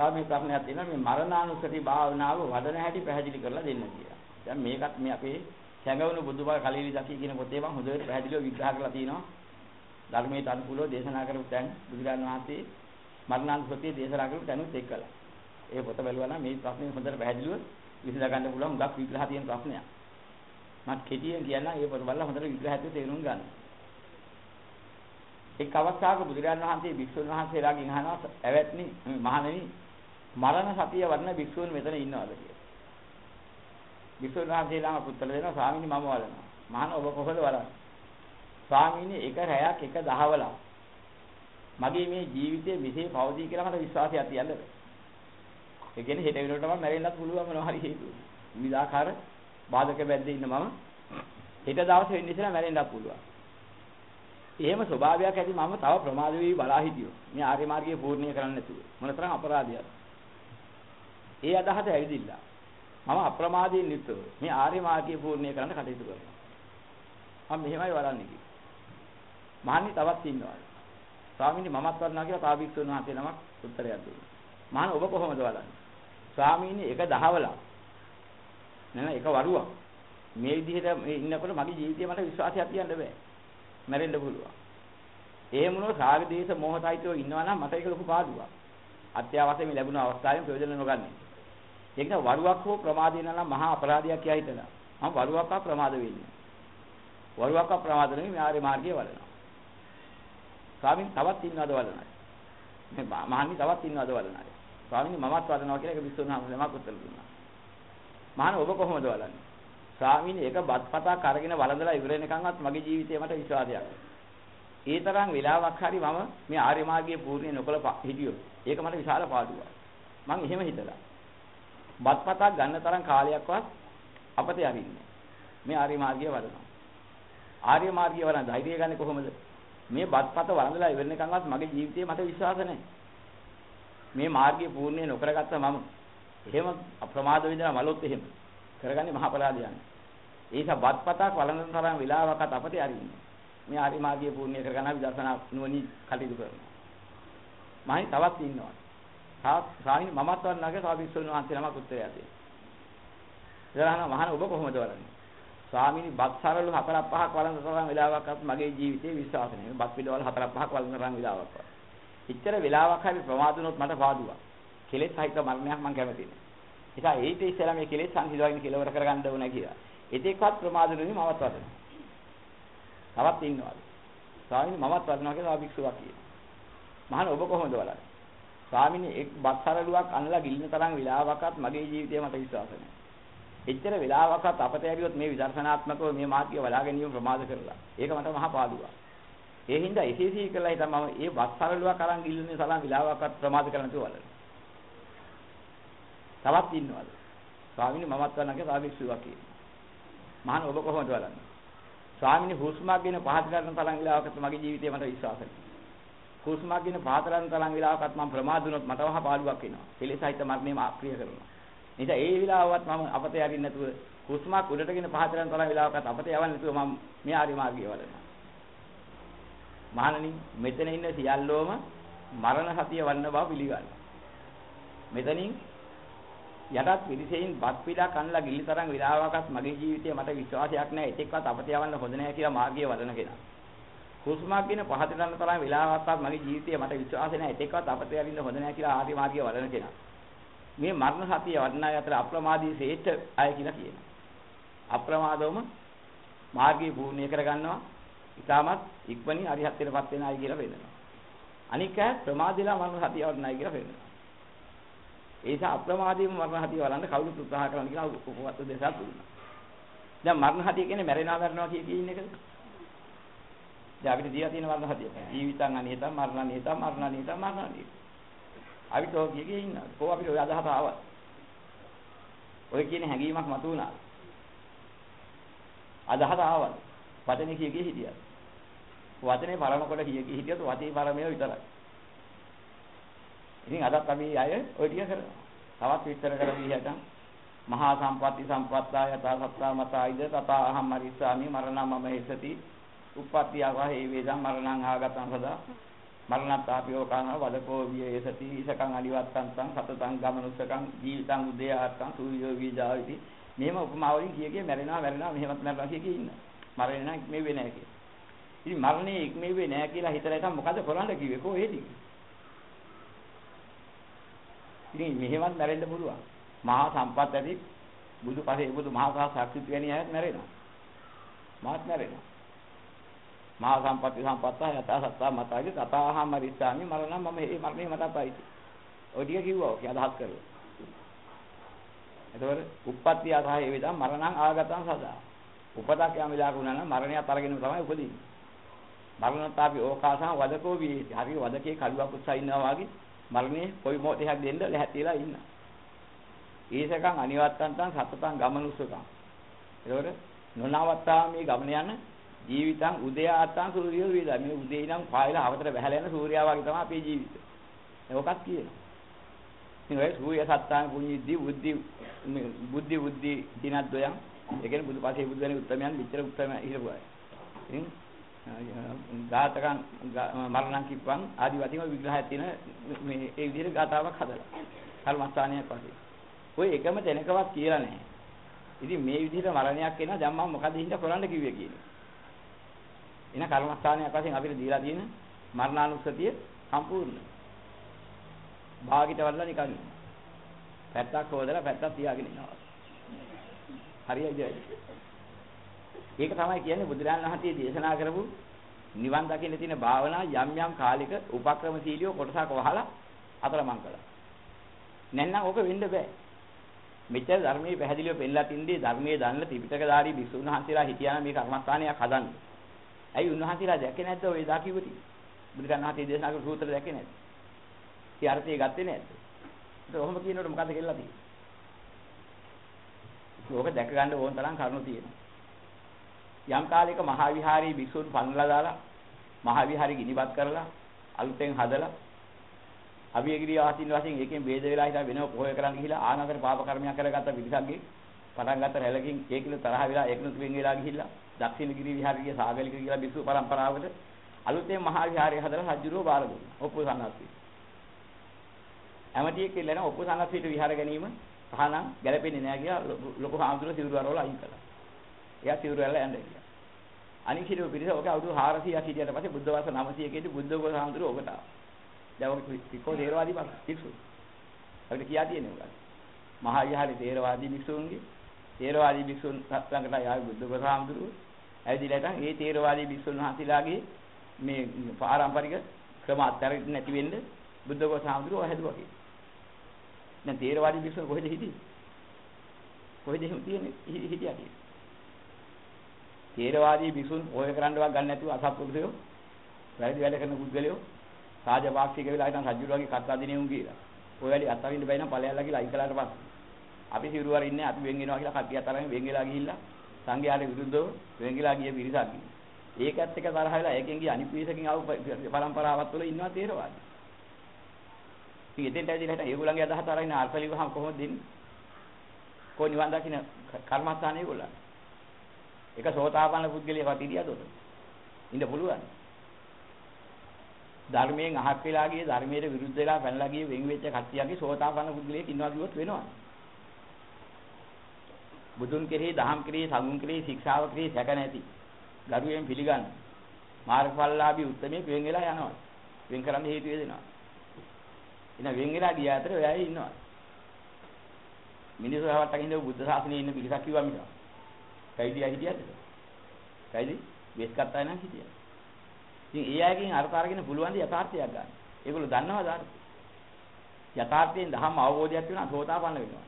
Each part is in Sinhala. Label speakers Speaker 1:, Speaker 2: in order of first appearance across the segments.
Speaker 1: තව මේ ප්‍රශ්නයක් තියෙනවා මේ මරණානුස්සති භාවනාව වඩන හැටි පැහැදිලි කරලා දෙන්න කියලා. දැන් මේකත් මේ අපේ සැඟවුණු බුදුබව කලීලි දකි කියන පොතේ මම හොඳට පැහැදිලිව විග්‍රහ කරලා තියෙනවා. ධර්මයට අනුකූලව දේශනා කරපු තැන් බුදුරජාණන් වහන්සේ මරණානුස්සතිය දේශනා කරපු තැනුත් එක්කලා. ඒ පොත බැලුවා නම් මේ ප්‍රශ්නේ හොඳට පැහැදිලිව විසඳ ගන්න පුළුවන් හුඟක් විග්‍රහ තියෙන ප්‍රශ්නයක්. මම කෙටියෙන් කියන්න මේ පොත බලලා හොඳට විග්‍රහයත් තේරුම් ගන්න. එක් අවස්ථාවක බුදුරජාණන් වහන්සේ භික්ෂුන් වහන්සේලාගෙන් අහනවා "ඇවැත්නි මහණෙනි මරණ සතිය වඩන භික්ෂූන් මෙතන ඉන්නවද කියලා. භික්ෂුන් වහන්සේලාම උත්තර දෙනවා ස්වාමීනි මම වඩනවා. මහණ ඔබ කොහොමද වඩන්නේ? ස්වාමීනි එක රැයක් එක දහවලක් මගේ මේ ජීවිතයේ මෙසේ පවතී කියලා මට විශ්වාසයක් තියන්න බෑ. ඒ කියන්නේ හෙට වෙනකොට මම මැරෙන්නත් පුළුවන් මොනවා හරි හේතුව. විවිධාකාර බාධක බැද්දේ ඉන්න මම හෙට දවසේ වෙන්න ඉස්සෙල්ලා මැරෙන්නත් පුළුවන්. එහෙම ස්වභාවයක් ඇති මම තව ප්‍රමාද වෙවි බලා හිටියෝ. මේ ආර්ය මාර්ගයේ පූර්ණිය කරන්න නැතුව. මොනතරම් අපරාධයක්ද? ඒ අදහස ඇවිදිලා. මම අප්‍රමාදයෙන් යුක්තව මේ ආර්ය මාර්ගයේ පූර්ණිය කරන්න කටයුතු කරනවා. මම මෙහෙමයි වරන්නේ කිව්වා. මහන්නි තවත් ඉන්නවා. ස්වාමීනි මමත් වරනවා කියලා තාවික්ෂුන් වහන්සේ නමක් උත්තරයක් දුන්නා. මහණ ඔබ කොහොමද වරන්නේ? ස්වාමීනි එක දහවලක්. නෑ එක වරුවක්. මේ විදිහට ඉන්නකොට මගේ ජීවිතේ මට විශ්වාසයක් තියන්න බෑ. මැරෙන්න පුළුවන්. එහෙම වුණොත් රාග දේශ මොහතයිතෝ ඉන්නවා නම් මට ඒක ලොකු පාඩුවක්. අත්‍යවශ්‍යම ලැබුණ අවස්ථාවෙන් ප්‍රයෝජන නොගන්නේ. ඒක න වරුවක් හෝ ප්‍රමාදේ නම් මහා අපරාධයක් කියයි හිතලා. මම වරුවක් අප්‍රමාද වෙන්නේ. වරුවක් අප්‍රමාද නෙමෙයි ආර්ය මාර්ගයේ වඩනවා. ස්වාමීන් තවත් ඉන්නවද වඩනයි? මේ මහන්නි තවත් ඉන්නවද වඩනයි? ස්වාමීන් මමත් වඩනවා කියලා ඒක විශ්වනා නමක් උත්තර දුන්නා. මහණ ඔබ කොහොමද වඩන්නේ? ස්වාමීන් ඒක බත්පතක් අරගෙන වළඳලා ඉවර වෙනකන්වත් මගේ ජීවිතේ මට විශ්වාසයක්. ඒ තරම් වෙලාවක් හරි මම මේ ආර්ය මාර්ගයේ පූර්ණේ නොකළ හිටියොත් ඒක මට විශාල පාඩුවක්. මං එහෙම හිතලා. බත්පතක් ගන්න තරම් කාලයක්වත් අපතේ අරින්නේ. මේ ආර්ය මාර්ගය වඩනවා. ආර්ය මාර්ගය වඩන ධෛර්යය ගන්න කොහොමද? මේ බත්පත වළඳලා ඉවරනකන්වත් මගේ ජීවිතේ මට විශ්වාස නැහැ. මේ මාර්ගය පූර්ණේ නොකරගත්ත මම එහෙම අප්‍රමාද විඳලා මලොත් එහෙම කරගන්නේ මහා අපරාධයක්. ඒ නිසා බත්පතක් වළඳන තරම් වෙලාවකට අපතේ අරින්නේ. මේ ආර්ය මාර්ගය පූර්ණේ කරගන්න විදර්ශනා නුවණින් කටයුතු කරනවා. මහයි තවත් ඉන්නවා. සාමිනි මමත් වන්නගේ සාවිස්සුන් වහන්සේ නමක් උත්තරය දෙයි. ඉතලහන මහාන ඔබ කොහොමද වරන්නේ? ස්වාමීනි බත් සරලු හතරක් පහක් වළඳ තරම් වෙලාවක්වත් මගේ ජීවිතේ විශ්වාස නැහැ. බත් පිටවල හතරක් පහක් වළඳ තරම් වෙලාවක්වත්. එච්චර වෙලාවක් හරි ප්‍රමාදුනොත් මට පාදුවා. කෙලෙස් සහිත මරණයක් මම කැමති නැහැ. ඒක ඒිට ඉස්සෙල්ලා මේ කෙලෙස් සංසිඳවගෙන කෙලවර කරගන්න ඕන කියලා. එතෙක්වත් ප්‍රමාදුනුනේ මමත් වදනවා. තවත් ඉන්නවද? ස්වාමීනි මමත් වදනවා කියලා ආභික්ෂුවක් කියනවා. මහාන ඔබ කොහොමද වලන්නේ? ස්වාමීනි එක් බත් සරලුවක් අනලා ගිලින තරම් වෙලාවකත් මගේ ජීවිතේ මට විශ්වාස නැහැ. එච්චර වෙලාවකත් අපත ඇරියොත් මේ විදර්ශනාත්මකව මේ මාර්ගය වලා ගැනීම ප්‍රමාද කරලා. ඒක මට මහා පාඩුවක්. ඒ හින්දා එසේසී කළා හිටම මම මේ බත් සරලුවක් අරන් ගිලින තරම් වෙලාවකත් ප්‍රමාද කරන්න නැතුව වලන. තවත් ඉන්නවද? ස්වාමීනි මමත් වන්නගේ සාවික්ෂුවක් කියනවා. මහාන ඔබ කොහොමද වලන්නේ? ස්වාමීනි හුස්මක් ගැන පහත් කරන තරම් වෙලාවකට මගේ ජීවිතේ මට විශ්වාස නැහැ. හුස්මක් ගැන පාතරන් තරම් වෙලාවකත් මම ප්‍රමාද වුණොත් මට වහ පාළුවක් එනවා. කෙලෙසයිත මරණයම අප්‍රිය කරනවා. නිසා ඒ වෙලාවවත් මම අපතේ යරින්න නැතුව හුස්මක් උඩටගෙන පහතරන් තරම් වෙලාවකත් අපතේ යවන්න නැතුව මම මේ ආරි මාර්ගය වඩනවා. මහණනි මෙතන ඉන්න සියල්ලෝම මරණ සතිය වන්න බව පිළිගන්න. මෙතනින් යටත් පිරිසෙයින් බත් පිටා කන්ලා ගිලි තරම් විලාවකත් මගේ ජීවිතේ මට විශ්වාසයක් නැහැ. ඒකෙක්වත් අපතේ යවන්න හොඳ නැහැ කියලා මාර්ගය වඩන කෙනා. හුස්මක් ගැන පහත ගන්න තරම් වෙලාවක්වත් මගේ ජීවිතේ මට විශ්වාස නැහැ. ඒකවත් අපතේ යවින්න හොඳ නැහැ කියලා ආර්ය මාර්ගය වඩන කෙනා. මේ මරණ සතිය වඩන අය අතර අප්‍රමාදී ශ්‍රේෂ්ඨ අය කියලා කියනවා. අප්‍රමාදවම මාර්ගය පූර්ණය කරගන්නවා. ඊටමත් ඉක්මනින් අරිහත්ත්වයටපත් වෙන අය කියලා වෙනවා. අනික ප්‍රමාදීලා මරණ සතිය වඩන අය කියලා වෙනවා. ඒ නිසා අප්‍රමාදීව මරණ සතිය වඩන්න කවුරුත් උත්සාහ කරන්න කියලා උපවත් දෙසක් දුන්නා. දැන් මරණ සතිය කියන්නේ මැරෙනවා මැරෙනවා කිය කියන එකද? දැන් අපිට දීලා තියෙන මරණ සතිය. ජීවිතං අනිහිතං මරණ අනිහිතං මරණ අනිහිතං මරණ අනිහිතං. අපිට ඔය කියේ ඉන්නවා. කොහොම අපිට ඔය අදහස ආවා. ඔය කියන හැඟීමක් මතුවුණා. අදහස ආවා. වචනේ කිය කිය හිටියා. වචනේ පරම කොට කිය කිය හිටියත් වචේ පරමය විතරයි. ඉතින් අදත් අපි අය ඔය ටික කරනවා. තවත් විස්තර කරලා ඉහට මහා සම්පatti සම්පත්තා යතා සත්තා මතයිද තථා අහම් මරිස්සාමි මරණං මම හේසති උප්පත්තිය වහේ වේදං මරණං ආගතං සදා මරණත්තාපියෝ කාන වදකෝ වියසති ඉසකං අනිවත්තං සතතං ගමනුසකං ජීවිතං උදේආත්තං සූර්යෝ වීජාවිති මෙහෙම උපමාවලින් කිය කිය මැරෙනවා මැරෙනවා මෙහෙමත් මැරෙනවා කිය කිය ඉන්න මරණය නම් ඉක්මෙන්නේ නැහැ කිය. ඉතින් මරණය ඉක්මෙන්නේ නැහැ කියලා හිතලා ඉතින් මොකද කරන්න කිව්වේ කොහෙද? ඉතින් මෙහෙමත් මැරෙන්න පුළුවන්. මහා සම්පත් ඇති බුදු පසේ බුදු මහා සාක්ෂිත් වැනි අයත් මැරෙනවා. මාත් මැරෙනවා. මහා සම්පatti සම්පත්ත යත සත්තා මතයි තථාහම මරිස්සාමි මරණම් මම මේ මරණය මතපයි. ඔය ටික කිව්වා ඔක අදහස් කරලා. එතකොට උප්පත්ති ආසහය වේදා මරණං ආගතං සදා. උපතක් යම් විලාක වුණා නම් මරණයත් අරගෙන තමයි උපදින්නේ. මරණතාපි ඕකාසං වදකෝ වී හරි වදකේ කළුවක් උත්සා ඉන්නවා වගේ මරණේ කොයි මොහොතයක් දෙන්න ලැහැතිලා ඉන්න. ඊසකං අනිවත්තන්තං සතතං ගමනුසකං. එතකොට නොනවත්තා මේ ගමන යන ජීවිතං උදයාත්තං සූර්යෝ වේදා මේ උදේ ඉඳන් පායලා අවතර බහැලා යන සූර්යයා වගේ තමයි අපේ ජීවිතය. ඒකත් කියනවා. ඉතින් ඔය සූර්ය සත්තාන පුඤ්ඤිද්දි බුද්ධි බුද්ධි බුද්ධි දිනද්වයන් ඒ කියන්නේ බුදුපසේ බුදු වෙන උත්තරමයන් විතර උත්තරම ඉහිරපු අය. ඉතින් ඝාතකං මරණං කිප්පං ආදි වශයෙන් විග්‍රහයක් තියෙන මේ ඒ විදිහට ගාතාවක් හදලා. කර්මස්ථානයක් වශයෙන්. ඔය එකම තැනකවත් කියලා නැහැ. ඉතින් මේ විදිහට මරණයක් එනවා දැන් මම මොකද හින්දා කරන්න කිව්වේ කියන්නේ. එන කර්මස්ථානයක් වශයෙන් අපිට දීලා තියෙන මරණානුස්සතිය සම්පූර්ණ. භාගිත වල්ලා නිකන්. පැත්තක් හොදලා පැත්තක් තියාගෙන ඉන්නවා. හරියයිද? ඒක තමයි කියන්නේ බුදුරජාණන් වහන්සේ දේශනා කරපු නිවන් දකින්න තියෙන භාවනා යම් යම් කාලික උපක්‍රමශීලියෝ කොටසක් වහලා අතරමං කළා. නැත්නම් ඕක වෙන්න බෑ. මෙච්චර ධර්මයේ පැහැදිලිව පෙන්නලා තින්දී ධර්මයේ දන්න ත්‍රිපිටකධාරී භික්ෂුන් වහන්සේලා හිටියානම් මේ කර්මස්ථානයක් හදන්න. ඇයි උන්වහන්සේලා දැක්කේ නැද්ද ඔය දා කිව්වටි? බුදුරජාණන් වහන්සේ දේශනා කරපු සූත්‍ර දැක්කේ නැද්ද? ඒ අර්ථය ගත්තේ නැද්ද? ඒක ඔහොම කියනකොට මොකද කියලා තියෙන්නේ? ඕක දැක ගන්න ඕන තරම් කරුණු තියෙනවා. යම් කාලයක මහා විහාරී භික්ෂුන් පන්ලා දාලා මහා විහාරي ගිනිපත් කරලා අලුතෙන් හදලා අභියගිරිය ආසින් වශයෙන් ඒකෙන් ભેද වෙලා හිටා වෙනව පොහොය කරන්න ගිහිලා ආනතර පාප කර්මයක් කරගත්ත පිරිසක්ගේ පටන් ගත්ත රැළකින් ඒකිනු තරහ වෙලා ඒකිනු තුෙන් වෙලා ගිහිල්ලා දක්ෂිණ ගිරි විහාරයේ සාගලික කියලා භික්ෂු පරම්පරාවකට අලුතෙන් මහා විහාරය හදලා සජ්ජුරුව බාර දුන්නා. ඔප්පු සන්නස්සී. ඇමතියෙක් කියලා ඔප්පු සන්නස්සීට විහාර ගැනීම තහනම් ගැලපෙන්නේ නැහැ කියලා ලොකු හාමුදුරුවෝ සිවුරු අරවල අයින් කළා. එයා සිවුරු ඇල්ල යන්න ගියා. අනික් හිටපු පිරිස ඔක අවුරුදු 400ක් හිටියට පස්සේ බුද්ධ වර්ෂ 900කේදී බුද්ධ ගෝස හාමුදුරුවෝ ඔකට ආවා. දැන් ඔක පිකෝ තේරවාදී බස් පික්සු. අපිට කියා තියෙන්නේ මොකක්ද? මහා විහාරේ තේරවාදී භික්ෂුන්ගේ තේරවාදී භික්ෂුන් ළඟට ආවේ බුද්ධ ගෝස හාමුදුරුවෝ. ඇවිදලා ඉතින් ඒ තේරවාදී භික්ෂුන් වහන්සේලාගේ මේ පාරම්පරික ක්‍රම අත්හැරෙන්නේ නැති වෙන්න බුද්ධ ගෝස හාමුදුරුවෝ හැදුවා කියලා. දැන් තේරවාදී භික්ෂුන් කොහෙද හිටියේ? කොහෙද එහෙම තියෙන්නේ? හිටියා කියලා. තේරවාදී භික්ෂුන් ඔය කරන්නවත් ගන්න නැතුව අසත්පුරුෂයෝ වැරදි වැඩ කරන පුද්ගලයෝ රාජපාක්ෂික වෙලා හිටන් සජ්ජුරු වගේ කතා දිනේ උන් කියලා. ඔය වැඩි අත්හරින්න බැයි නම් ඵලයල්ලා කියලා අයින් කළාට පස්සේ අපි සිරුවර ඉන්නේ අපි වෙන් වෙනවා කියලා කට්ටිය අතරම වෙන් වෙලා ගිහිල්ලා සංඝයාට විරුද්ධව වෙන් වෙලා ගිය පිරිසක් ගිහින්. ඒකත් එක තරහ වෙලා ඒකෙන් ගිය අනිත් පිරිසකින් ආව පරම්පරාවත් වල ඉන්නවා තේරවාදී. ඉතින් එතෙන්ට ඇවිල්ලා හිටන් ඒගොල්ලන්ගේ අදහස අරගෙන අර්ථලිවහම කොහොමද දෙන්නේ? කො නිවන් දකින්න කර්මස්ථානේ ඒගොල්ලන්. ඒක සෝතාපන්න පුද්ගලයෙක්වත් ඉදියද උද? ඉන්න පුළුවන්. ධර්මයෙන් අහක් වෙලා ගියේ ධර්මයට විරුද්ධ වෙලා පැනලා ගියේ වෙන් වෙච්ච කට්ටියගේ සෝතාපන්න පුද්ගලයෙක් ඉන්නවා කිව්වොත් වෙනවා. බුදුන් කෙරෙහි දහම් කෙරෙහි සඟුන් කෙරෙහි ශික්ෂාව කෙරෙහි සැක නැති. ගරුවෙන් පිළිගන්න. මාර්ගඵලලාභී උත්මයේ වෙන් වෙලා යනවා. වෙන් කරන්න හේතු වේදෙනවා. එන වෙන් වෙලා ගිය අතර ඔයයි ඉන්නවා. මිනිස්සු හවට්ටගෙන ඉඳලා බුද්ධ ශාසනයේ ඉන්න පිරිසක් කිව්වා මිසක්. කයිදියා හිටියද? කයිදි? වෙස් කත්තා නම් හිටියා. ඉතින් ඒ අයගෙන් අර්ථ අරගෙන පුළුවන් ද යථාර්ථයක් ගන්න. ඒගොල්ලෝ දන්නවද අර්ථය? යථාර්ථයෙන් ධම්ම අවබෝධයක් වෙනවා සෝතාපන්න වෙනවා.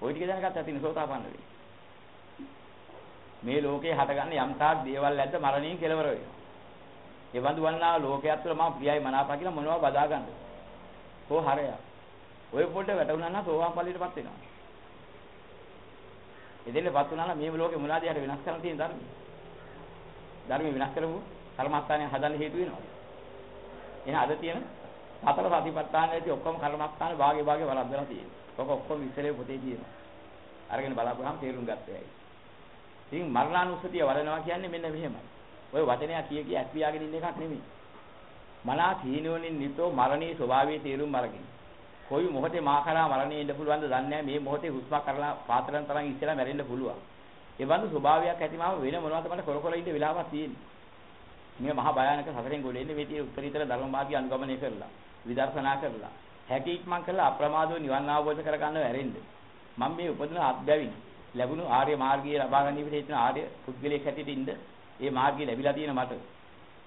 Speaker 1: ওই ටික දැනගත්තා තියෙන සෝතාපන්න වෙයි. මේ ලෝකේ හටගන්න යම් තාක් දේවල් ඇද්ද මරණයෙන් කෙලවර වෙනවා. ඒ වඳු වන්නා ලෝකයක් තුළ මම ප්‍රියයි මනාපයි කියලා මොනවා බදා ගන්නද? කෝ හරය. ඔය පොඩ වැටුණා නම් සෝවාන් ඵලයටපත් වෙනවා. එදෙන්නපත් වුණා නම් මේ ලෝකේ මොනවාද යට වෙනස් කරන්න තියෙන ධර්මය. ධර්මය වෙනස් කරමු කර්මස්ථානය හදන්න හේතු වෙනවා. එහෙනම් අද තියෙන සතර සතිපට්ඨානයේදී ඔක්කොම කර්මස්ථාන භාගේ භාගේ වරද්දලා තියෙනවා. ඔක ඔක්කොම ඉස්සරේ පොතේ තියෙනවා. අරගෙන බලාපුවාම තේරුම් ගත්තයි. ඉතින් මරණානුස්සතිය වඩනවා කියන්නේ මෙන්න මෙහෙමයි. ඔය වචනය කිය කිය ඇක්වියාගෙන ඉන්න එකක් නෙමෙයි. මනා තීනෝනින් නිතෝ මරණී ස්වභාවයේ තේරුම් අරගෙන. කොයි මොහොතේ මා කරා මරණේ ඉන්න පුළුවන්ද දන්නේ නැහැ. මේ මොහොතේ හුස්ම කරලා පාතරන් තරම් ඉස්සෙල්ලා මැරෙන්න පුළුවන්. ඒ බඳු ස්වභාවයක් ඇතිවම වෙන මොනවද මට කර කර ඉන්න වෙලාවක් තියෙන්නේ. මේ මහා භයානක සතරෙන් ගොඩ එන්නේ මේ tie උත්තරීතර ධර්ම මාර්ගය අනුගමනය කරලා විදර්ශනා කරලා හැකි ඉක්මන් කරලා අප්‍රමාදව නිවන් අවබෝධ කරගන්නව ඇරෙන්න. මම මේ උපදින අත්බැවින් ලැබුණු ආර්ය මාර්ගය ලබා ගැනීමට හේතුන ආර්ය පුද්ගලයෙක් හැටියට ඉන්න ඒ මාර්ගය ලැබිලා තියෙන මට.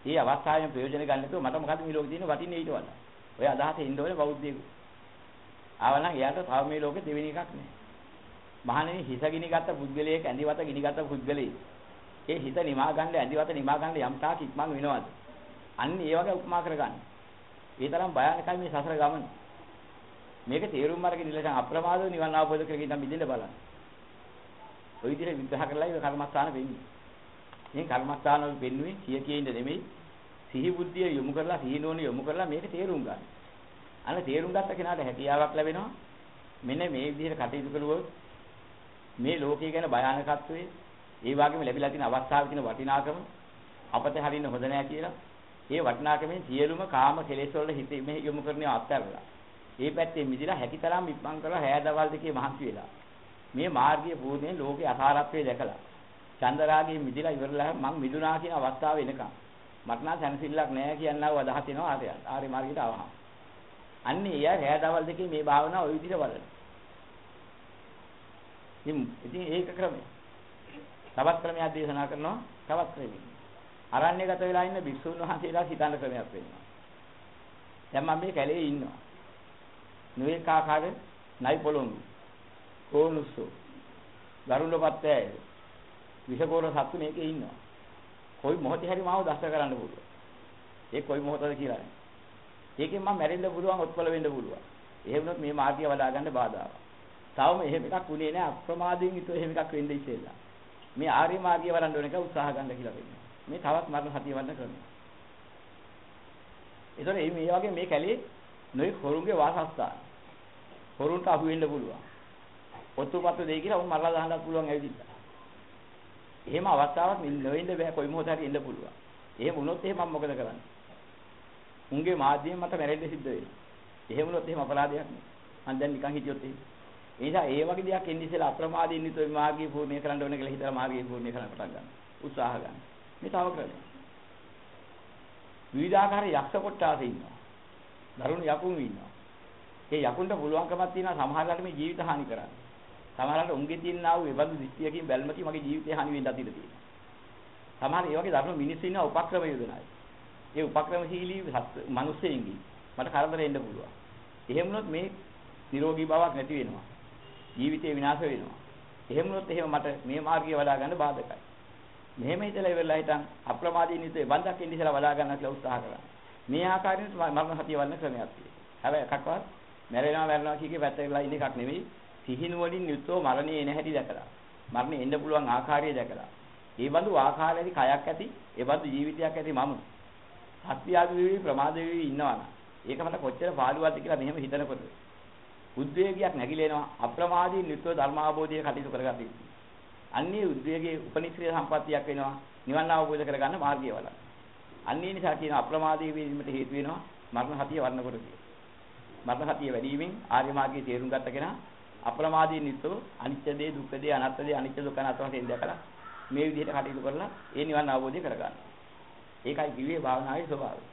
Speaker 1: මේ අවස්ථාවෙන් ප්‍රයෝජන ගන්න නැතුව මට මොකද මේ ලෝකේ තියෙන වටින්නේ ඊට වඩා. ඔය අදහසේ ඉන්න ඕනේ බෞද්ධයෙකු. ආවනම් එයාට තව මේ ලෝකේ දෙවෙනි එකක් නැහැ. මහණෙනි හිස ගිනි ගත්ත පුද්ගලයෙක් ඇඳිවත ගිනි ගත්ත පුද්ගලයෙක්. ඒ හිත නිමා ගන්න ඇඳිවත නිමා ගන්න යම් තාක් ඉක්මන් වෙනවද? අන්න ඒ වගේ උපමා කරගන්න. ඒ තරම් භයානකයි මේ සසර ගමන. මේක තේරුම් අරගෙන ඉලසන් අප්‍රමාදව නිවන් අවබෝධ කරගෙන ඉඳන් මිදෙන්න බලන්න. ওই විදිහට විග්‍රහ කරලා ඒ කර්මස්ථාන වෙන්නේ. මේ කර්මස්ථාන වල වෙන්නේ සිය කියෙන්න නෙමෙයි සිහි බුද්ධිය යොමු කරලා සිහිනෝන යොමු කරලා මේක තේරුම් ගන්න. අන්න තේරුම් ගත්ත කෙනාට හැකියාවක් ලැබෙනවා. මෙන්න මේ විදිහට කටයුතු කරුවොත් මේ ලෝකය ගැන භයානකත්වයේ ඒ වගේම ලැබිලා තියෙන අවස්ථාවේ තියෙන වටිනාකම අපතේ හරින්න හොඳ නෑ කියලා ඒ වටිනාකමෙන් සියලුම කාම කෙලෙස් වලට හිත යොමු කරන්නේ අත්හැරලා ඒ පැත්තේ මිදිලා හැකිතරම් ඉක්මන් කරලා හැය දවල් දෙකේ මහන්සි වෙලා. මේ මාර්ගයේ පූර්ණයෙන් ලෝකේ අසාරත්වයේ දැකලා. චන්දරාගයේ මිදිලා ඉවරලා මං මිදුනා කියන අවස්ථාව එනකම්. මට නම් සැනසෙල්ලක් නැහැ කියනව අදහස් එනවා ආර්ය ආර්ය මාර්ගයට ආවහම. අන්නේ එයා හැය දවල් දෙකේ මේ භාවනාව ওই විදිහට බලන ඉතින් ඒක ක්‍රමය. තවත් ක්‍රමයක් දේශනා කරනවා. තවත් ක්‍රමයක්. අරණ්‍යගත වෙලා ඉන්න භික්ෂුන් වහන්සේලා හිතන ක්‍රමයක් වෙනවා. දැන් මම මේ කැලේ ඉන්නවා. නොඑක ආකාරයේ නයි පොළොංගු කෝනුස්සෝ. ගරුණපත් ඇය. විෂකෝර සත්තු මේකේ ඉන්නවා. කොයි මොහොතේ හරි මාව දෂ්ට කරන්න පුළුවන්. ඒ කොයි මොහොතද කියලා. නෑ ඒකෙන් මම මැරෙන්න පුළුවන් උත්පල වෙන්න පුළුවන්. එහෙම වුණොත් මේ මාර්ගය වඩා ගන්න බාධාවක්. තවම එහෙම එකක් උනේ නෑ අප්‍රමාදයෙන් යුතුව එහෙම එකක් වෙන්න ඉස්සෙල්ලා. මේ ආර්ය මාර්ගය වඩන්න ඕන එක උත්සාහ ගන්න කියලා වෙන්නේ මේ තවත් මරණ සතිය වඩන්න ක්‍රමයක් ඒතකොට මේ වගේ මේ කැලේ නොයි හොරුන්ගේ වාසස්ථාන. හොරුන්ට අහු වෙන්න පුළුවන්. ඔත්තුපත්තු දෙයි කියලා උන් මරලා දාන්නත් පුළුවන් ඇවිදින්න. එහෙම අවස්ථාවක් නොවෙන්න බෑ කොයි මොහොතේ හරි එන්න පුළුවන්. එහෙම වුණොත් එහෙම මම මොකද කරන්නේ? උන්ගේ මාධ්‍යයෙන් මට මැරෙන්න සිද්ධ වෙනවා. එහෙම වුණොත් එහෙම අපරාධයක් නේ. මම දැන් නිකන් හිටියොත් එහෙම. ඒ නිසා ඒ වගේ දෙයක් එන්නේ ඉස්සෙල්ලා අප්‍රමාදයෙන් නිතර මාර්ගය පූර්ණේ කරන්න ඕනේ කියලා හිතලා මාර්ගය පූර්ණේ කරන්න පටන් ගන්න. උත්සාහ ගන්න. මේ තව ක්‍රමයක්. විවිධාකාර යක්ෂ කොට්ටාසේ ඉන්නවා. දරුණු යකුන් ඉන්නවා. ඒ යකුන්ට පුළුවන්කමක් තියෙනවා සමහරවිට මේ ජීවිත හානි කරන්න. සමහරවිට උන්ගේ තියෙනා වූ එබඳු දෘෂ්ටියකින් බැල්මකින් මගේ ජීවිතය හානි වෙන්න ඉඩ තියෙනවා. සමහර ඒ වගේ දරුණු මිනිස්සු ඉන්නවා උපක්‍රම යොදනයි. ඒ උපක්‍රමශීලී මිනිස්සෙයින්ගේ මට කරදර එන්න පුළුවන්. එහෙම වුණොත් මේ නිරෝගී බවක් නැති වෙනවා. ජීවිතේ විනාශ වෙනවා. එහෙම වුණොත් එහෙම මට මේ මාර්ගය වඩා ගන්න බාධකයි. මෙහෙම හිතලා ඉවරලා හිටන් අප්‍රමාදී නිතේ බන්දක් ඉන්න ඉස්සලා වඩා ගන්න කියලා උත්සාහ කරනවා. මේ ආකාරයෙන් මරණ සතිය වන්න ක්‍රමයක් තියෙනවා. හැබැයි එකක්වත් මැරෙනවා මැරෙනවා කියකේ පැත්තකලා ඉන්න එකක් නෙවෙයි. සිහින වලින් යුතුව මරණේ එන හැටි දැකලා. මරණේ එන්න පුළුවන් ආකාරය දැකලා. ඒ බඳු ආකාරයක කයක් ඇති, ඒ බඳු ජීවිතයක් ඇති මම. සත්‍යාදි වෙවි ප්‍රමාද වෙවි ඉන්නවනම්. ඒක මට කොච්චර පාළුවක්ද කියලා මෙහෙම හිතනකොට. උද්වේගයක් නැగిලෙනවා අප්‍රමාදීන් යුතුව ධර්මාභෝධය කටයුතු කරගන්න. අන්නේ උද්වේගයේ උපනිශ්‍රේ සම්පත්තියක් වෙනවා නිවන් අවබෝධ කරගන්න මාර්ගය වලක්. අන්නේ නිසා කියන අප්‍රමාදී වීමට හේතු වෙනවා මරණ හතිය වර්ණකොට කිය. මරණ හතිය වැඩිවීමෙන් ආර්ය මාර්ගයේ තේරුම් ගත්ත කෙනා අප්‍රමාදී නිතෝ අනිත්‍ය දේ දුක්ඛ දේ අනාත්ම දේ අනිත්‍ය දුක්ඛ අනාත්ම වශයෙන් දැකලා මේ විදිහට කටයුතු කරලා ඒ නිවන් අවබෝධය කරගන්න. ඒකයි කිව්වේ භාවනාවේ ස්වභාවය.